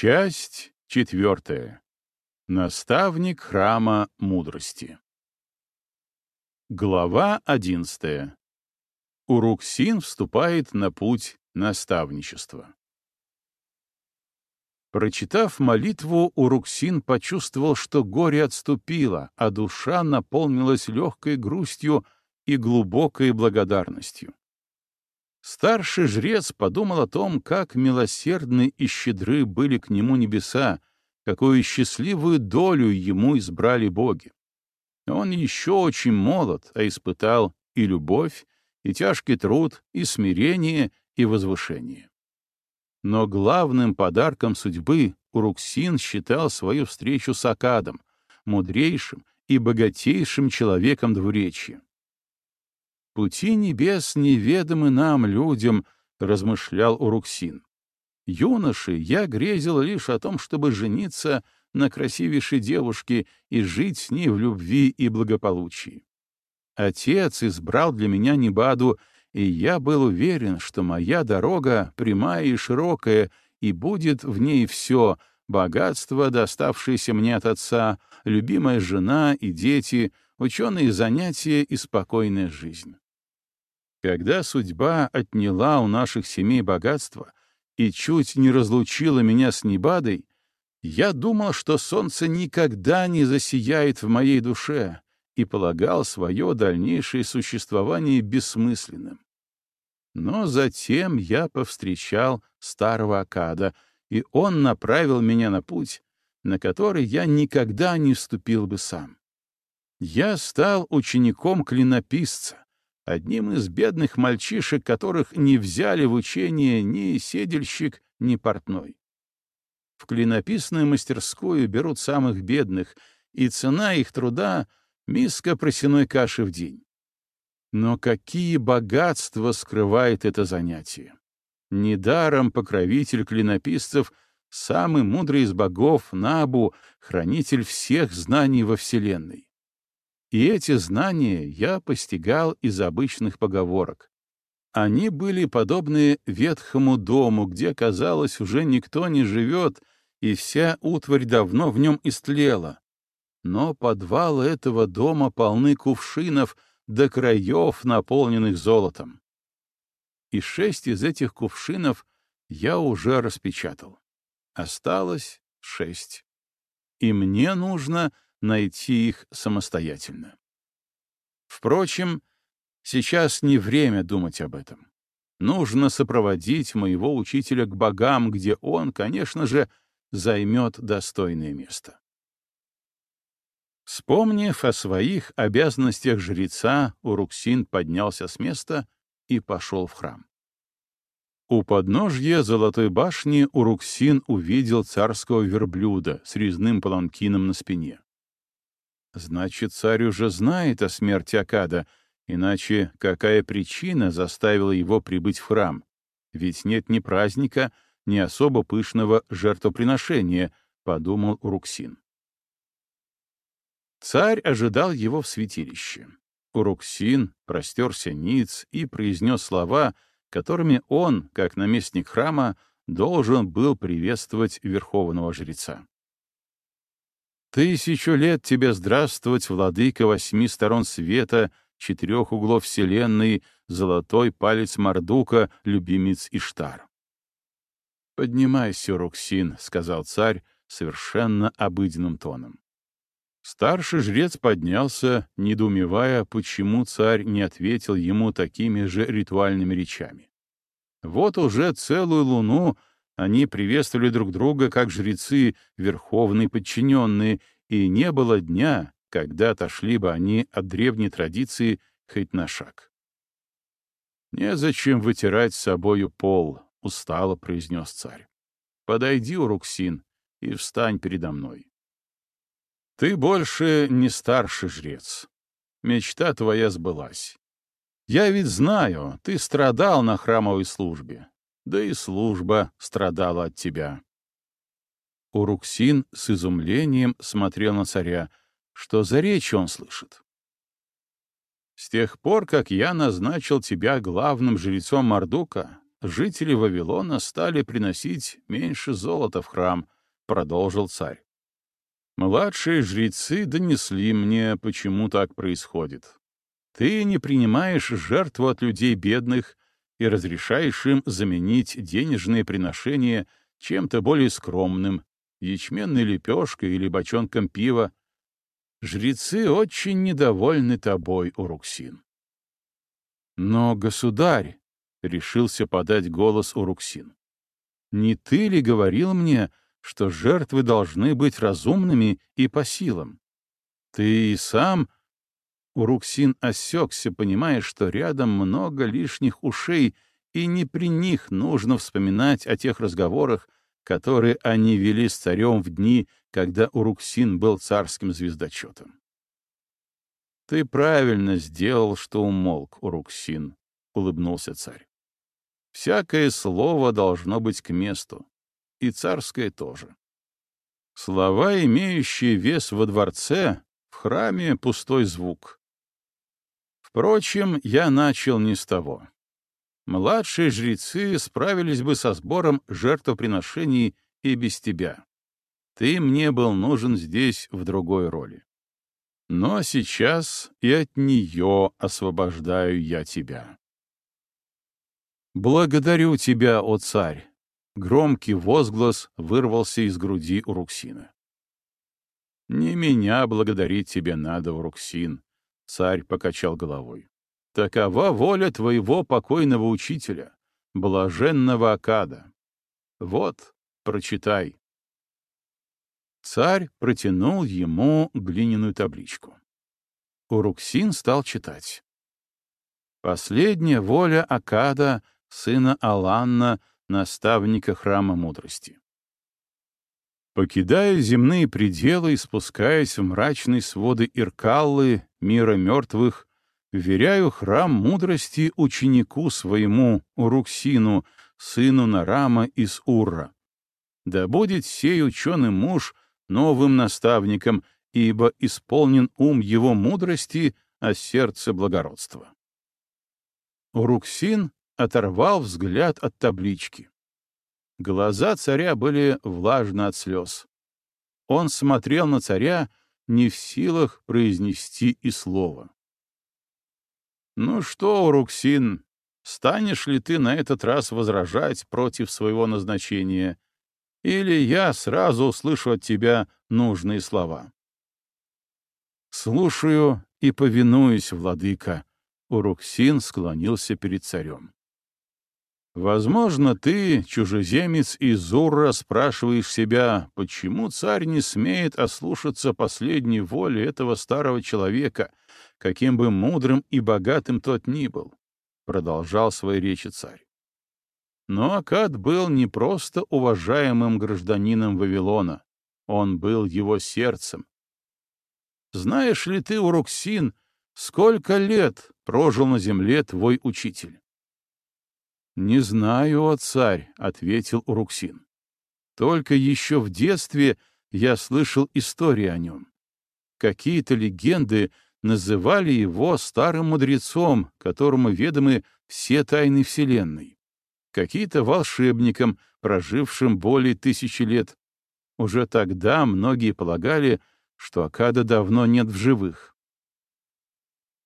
Часть четвертая. Наставник храма мудрости. Глава одиннадцатая. Уруксин вступает на путь наставничества. Прочитав молитву, Уруксин почувствовал, что горе отступило, а душа наполнилась легкой грустью и глубокой благодарностью. Старший жрец подумал о том, как милосердны и щедры были к нему небеса, какую счастливую долю ему избрали боги. Он еще очень молод, а испытал и любовь, и тяжкий труд, и смирение, и возвышение. Но главным подарком судьбы Уруксин считал свою встречу с Акадом, мудрейшим и богатейшим человеком двуречья. «Пути небес неведомы нам, людям», — размышлял Уруксин. «Юноши, я грезил лишь о том, чтобы жениться на красивейшей девушке и жить с ней в любви и благополучии. Отец избрал для меня Небаду, и я был уверен, что моя дорога прямая и широкая, и будет в ней все — богатство, доставшееся мне от отца, любимая жена и дети, ученые занятия и спокойная жизнь. Когда судьба отняла у наших семей богатство и чуть не разлучила меня с Небадой, я думал, что солнце никогда не засияет в моей душе, и полагал свое дальнейшее существование бессмысленным. Но затем я повстречал старого Акада, и он направил меня на путь, на который я никогда не вступил бы сам. Я стал учеником клинописца, одним из бедных мальчишек, которых не взяли в учение ни седельщик, ни портной. В клинописную мастерскую берут самых бедных, и цена их труда миска просяной каши в день. Но какие богатства скрывает это занятие! Недаром покровитель клинописцев — самый мудрый из богов Набу, хранитель всех знаний во Вселенной. И эти знания я постигал из обычных поговорок. Они были подобны ветхому дому, где, казалось, уже никто не живет, и вся утварь давно в нем истлела, но подвалы этого дома полны кувшинов до краев, наполненных золотом. И шесть из этих кувшинов я уже распечатал. Осталось шесть. И мне нужно найти их самостоятельно. Впрочем, сейчас не время думать об этом. Нужно сопроводить моего учителя к богам, где он, конечно же, займет достойное место. Вспомнив о своих обязанностях жреца, Уруксин поднялся с места и пошел в храм. У подножья Золотой башни Уруксин увидел царского верблюда с резным паланкином на спине. Значит, царь уже знает о смерти Акада, иначе какая причина заставила его прибыть в храм? Ведь нет ни праздника, ни особо пышного жертвоприношения, — подумал Уруксин. Царь ожидал его в святилище. Уруксин простерся ниц и произнес слова, которыми он, как наместник храма, должен был приветствовать верховного жреца. «Тысячу лет тебе здравствовать, владыка восьми сторон света, четырех углов вселенной, золотой палец Мардука, любимец Иштар». «Поднимайся, Уруксин», — сказал царь совершенно обыденным тоном. Старший жрец поднялся, недоумевая, почему царь не ответил ему такими же ритуальными речами. Вот уже целую луну они приветствовали друг друга как жрецы, верховные подчиненные, и не было дня, когда отошли бы они от древней традиции хоть на шаг. «Незачем вытирать с собою пол», — устало произнес царь. «Подойди, Уруксин, и встань передо мной. Ты больше не старший жрец. Мечта твоя сбылась. Я ведь знаю, ты страдал на храмовой службе. Да и служба страдала от тебя. Уруксин с изумлением смотрел на царя. Что за речь он слышит? С тех пор, как я назначил тебя главным жрецом Мардука, жители Вавилона стали приносить меньше золота в храм, продолжил царь. Младшие жрецы донесли мне, почему так происходит. Ты не принимаешь жертву от людей бедных и разрешаешь им заменить денежные приношения чем-то более скромным, ячменной лепешкой или бочонком пива. Жрецы очень недовольны тобой, Уруксин. Но, государь, — решился подать голос Уруксин, — не ты ли говорил мне, что жертвы должны быть разумными и по силам? Ты и сам... Уруксин осекся, понимая, что рядом много лишних ушей, и не при них нужно вспоминать о тех разговорах, которые они вели с царем в дни, когда Уруксин был царским звездочетом. «Ты правильно сделал, что умолк, Уруксин», — улыбнулся царь. «Всякое слово должно быть к месту, и царское тоже. Слова, имеющие вес во дворце, в храме — пустой звук. Впрочем, я начал не с того. Младшие жрецы справились бы со сбором жертвоприношений и без тебя. Ты мне был нужен здесь в другой роли. Но сейчас и от нее освобождаю я тебя. «Благодарю тебя, о царь!» Громкий возглас вырвался из груди Уруксина. «Не меня благодарить тебе надо, Уруксин», — царь покачал головой. Такова воля твоего покойного учителя, блаженного Акада. Вот, прочитай. Царь протянул ему глиняную табличку. Уруксин стал читать. Последняя воля Акада, сына Аланна, наставника храма мудрости. Покидая земные пределы и спускаясь в мрачные своды Иркаллы, мира мертвых, Веряю храм мудрости ученику своему, Уруксину, сыну Нарама из Урра. Да будет сей ученый муж новым наставником, ибо исполнен ум его мудрости, а сердце благородства. Уруксин оторвал взгляд от таблички. Глаза царя были влажны от слез. Он смотрел на царя, не в силах произнести и слова. «Ну что, Уруксин, станешь ли ты на этот раз возражать против своего назначения? Или я сразу услышу от тебя нужные слова?» «Слушаю и повинуюсь, владыка», — Уруксин склонился перед царем. Возможно, ты, чужеземец из Ура, спрашиваешь себя, почему царь не смеет ослушаться последней воли этого старого человека, каким бы мудрым и богатым тот ни был, — продолжал свои речи царь. Но Акад был не просто уважаемым гражданином Вавилона, он был его сердцем. Знаешь ли ты, Уруксин, сколько лет прожил на земле твой учитель? «Не знаю, о царь», — ответил Уруксин. «Только еще в детстве я слышал истории о нем. Какие-то легенды называли его старым мудрецом, которому ведомы все тайны Вселенной. Какие-то волшебником, прожившим более тысячи лет. Уже тогда многие полагали, что Акада давно нет в живых.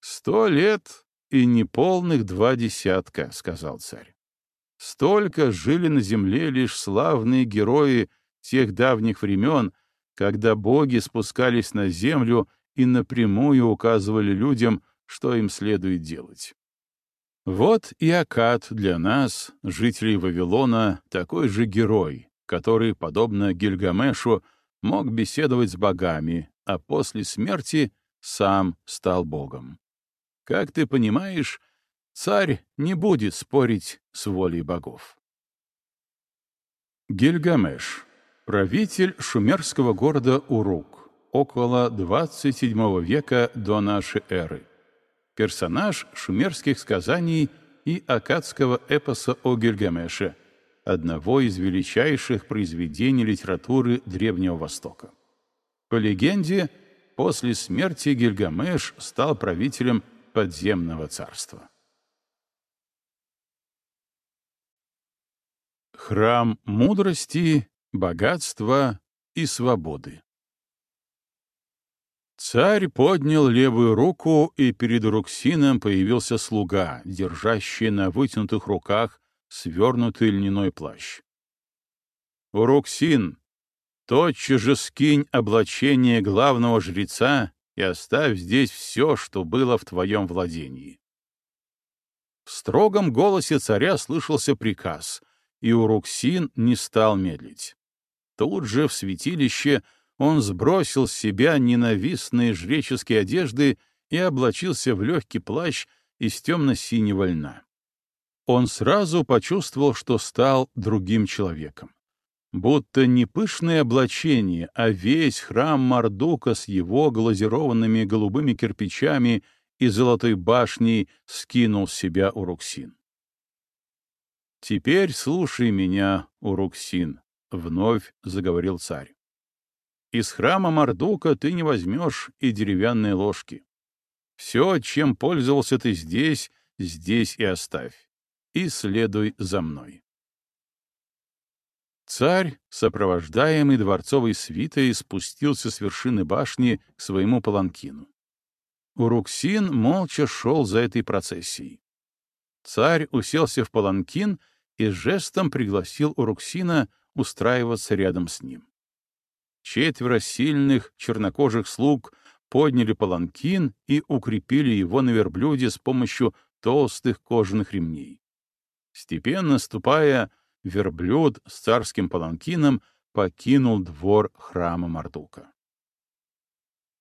«Сто лет и неполных два десятка», — сказал царь. Столько жили на земле лишь славные герои тех давних времен, когда боги спускались на землю и напрямую указывали людям, что им следует делать. Вот и Акад для нас, жителей Вавилона, такой же герой, который, подобно Гильгамешу, мог беседовать с богами, а после смерти сам стал богом. Как ты понимаешь, Царь не будет спорить с волей богов. Гильгамеш, правитель шумерского города Урук, около 27 века до нашей эры. Персонаж шумерских сказаний и акадского эпоса о Гильгамеше, одного из величайших произведений литературы Древнего Востока. По легенде, после смерти Гильгамеш стал правителем подземного царства. Храм мудрости, богатства и свободы. Царь поднял левую руку, и перед Руксином появился слуга, держащий на вытянутых руках свернутый льняной плащ. «Уруксин, тотчас же скинь облачение главного жреца и оставь здесь все, что было в твоем владении». В строгом голосе царя слышался приказ, и Уруксин не стал медлить. Тут же в святилище он сбросил с себя ненавистные жреческие одежды и облачился в легкий плащ из темно-синего льна. Он сразу почувствовал, что стал другим человеком. Будто не пышное облачение, а весь храм Мардука с его глазированными голубыми кирпичами и золотой башней скинул с себя Уруксин. «Теперь слушай меня, Уруксин», — вновь заговорил царь. «Из храма Мардука ты не возьмешь и деревянные ложки. Все, чем пользовался ты здесь, здесь и оставь, и следуй за мной». Царь, сопровождаемый дворцовой свитой, спустился с вершины башни к своему паланкину. Уруксин молча шел за этой процессией. Царь уселся в паланкин и жестом пригласил Уруксина устраиваться рядом с ним. Четверо сильных чернокожих слуг подняли паланкин и укрепили его на верблюде с помощью толстых кожаных ремней. Степенно ступая, верблюд с царским паланкином покинул двор храма Мардука.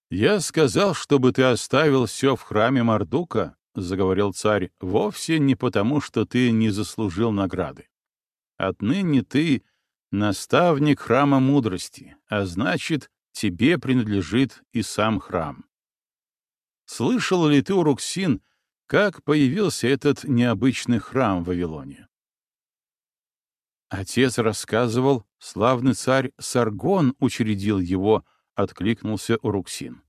«Я сказал, чтобы ты оставил все в храме Мардука», — заговорил царь, — «вовсе не потому, что ты не заслужил награды. Отныне ты наставник храма мудрости, а значит, тебе принадлежит и сам храм. Слышал ли ты, Уруксин, как появился этот необычный храм в Вавилоне? Отец рассказывал, славный царь Саргон учредил его, откликнулся Уруксин.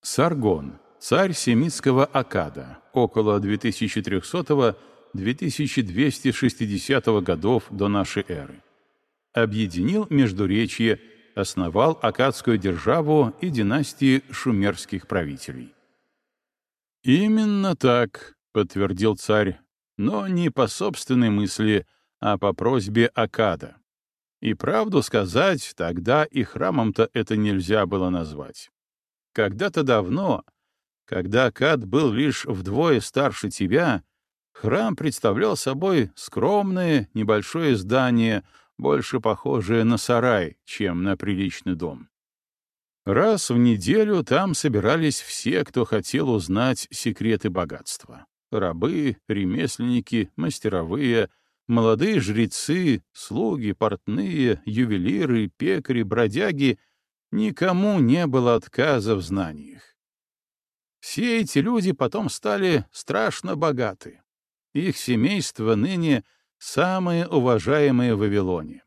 Саргон, царь семитского Акада, около 2300-2260 годов до нашей эры. Объединил Междуречье, основал Акадскую державу и династии шумерских правителей. «Именно так», — подтвердил царь, но не по собственной мысли, а по просьбе Акада. И правду сказать, тогда и храмом-то это нельзя было назвать. Когда-то давно, когда Акад был лишь вдвое старше тебя, храм представлял собой скромное небольшое здание, больше похожее на сарай, чем на приличный дом. Раз в неделю там собирались все, кто хотел узнать секреты богатства. Рабы, ремесленники, мастеровые, молодые жрецы, слуги, портные, ювелиры, пекари, бродяги — никому не было отказа в знаниях. Все эти люди потом стали страшно богаты. Их семейства ныне самые уважаемые в Вавилоне.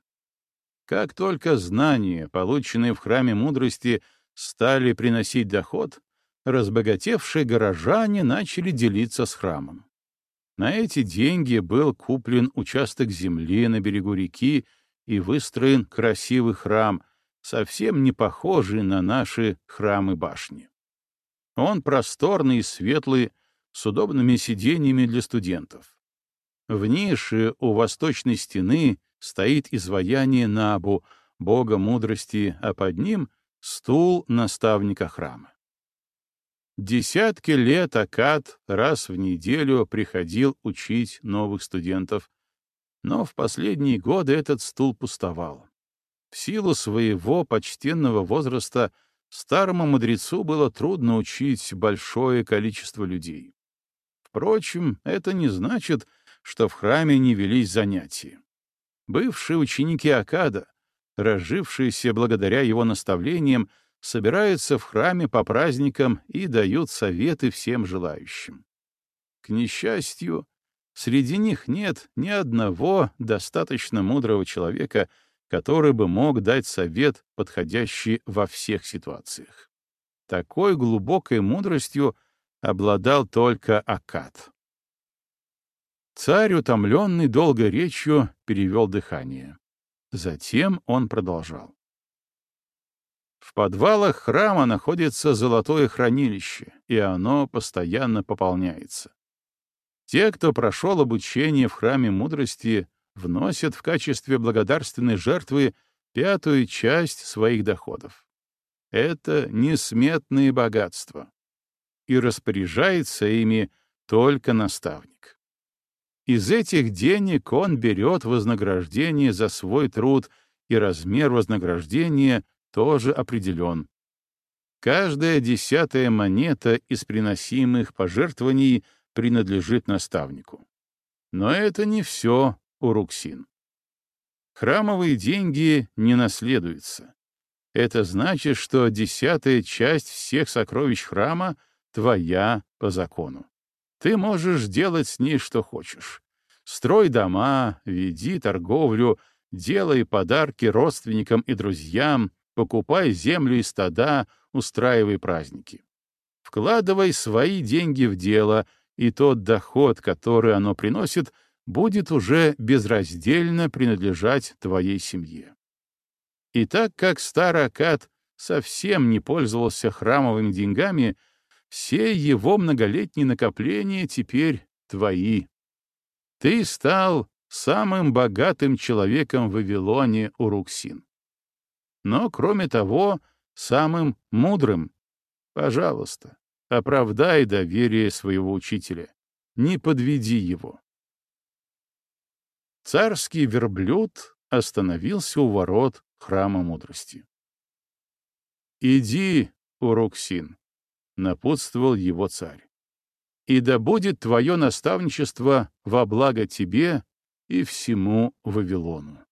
Как только знания, полученные в храме мудрости, стали приносить доход, разбогатевшие горожане начали делиться с храмом. На эти деньги был куплен участок земли на берегу реки и выстроен красивый храм, совсем не похожий на наши храмы-башни. Он просторный и светлый, с удобными сиденьями для студентов. В нише у восточной стены стоит изваяние Набу, бога мудрости, а под ним — стул наставника храма. Десятки лет Акад раз в неделю приходил учить новых студентов, но в последние годы этот стул пустовал. В силу своего почтенного возраста старому мудрецу было трудно учить большое количество людей. Впрочем, это не значит, что в храме не велись занятия. Бывшие ученики Акада, разжившиеся благодаря его наставлениям, собираются в храме по праздникам и дают советы всем желающим. К несчастью, среди них нет ни одного достаточно мудрого человека, который бы мог дать совет, подходящий во всех ситуациях. Такой глубокой мудростью обладал только Акад. Царь, утомленный долгой речью, перевел дыхание. Затем он продолжал. В подвалах храма находится золотое хранилище, и оно постоянно пополняется. Те, кто прошел обучение в храме мудрости, вносят в качестве благодарственной жертвы пятую часть своих доходов. Это несметные богатства. И распоряжается ими только наставник. Из этих денег он берет вознаграждение за свой труд, и размер вознаграждения тоже определен. Каждая десятая монета из приносимых пожертвований принадлежит наставнику. Но это не все, Уруксин. Храмовые деньги не наследуются. Это значит, что десятая часть всех сокровищ храма твоя по закону. Ты можешь делать с ней что хочешь. Строй дома, веди торговлю, делай подарки родственникам и друзьям, покупай землю и стада, устраивай праздники. Вкладывай свои деньги в дело, и тот доход, который оно приносит, будет уже безраздельно принадлежать твоей семье. И так как старый Акад совсем не пользовался храмовыми деньгами, все его многолетние накопления теперь твои. Ты стал самым богатым человеком в Вавилоне, Уруксин но, кроме того, самым мудрым. Пожалуйста, оправдай доверие своего учителя, не подведи его. Царский верблюд остановился у ворот храма мудрости. «Иди, Уруксин», — напутствовал его царь, «и да будет твое наставничество во благо тебе и всему Вавилону».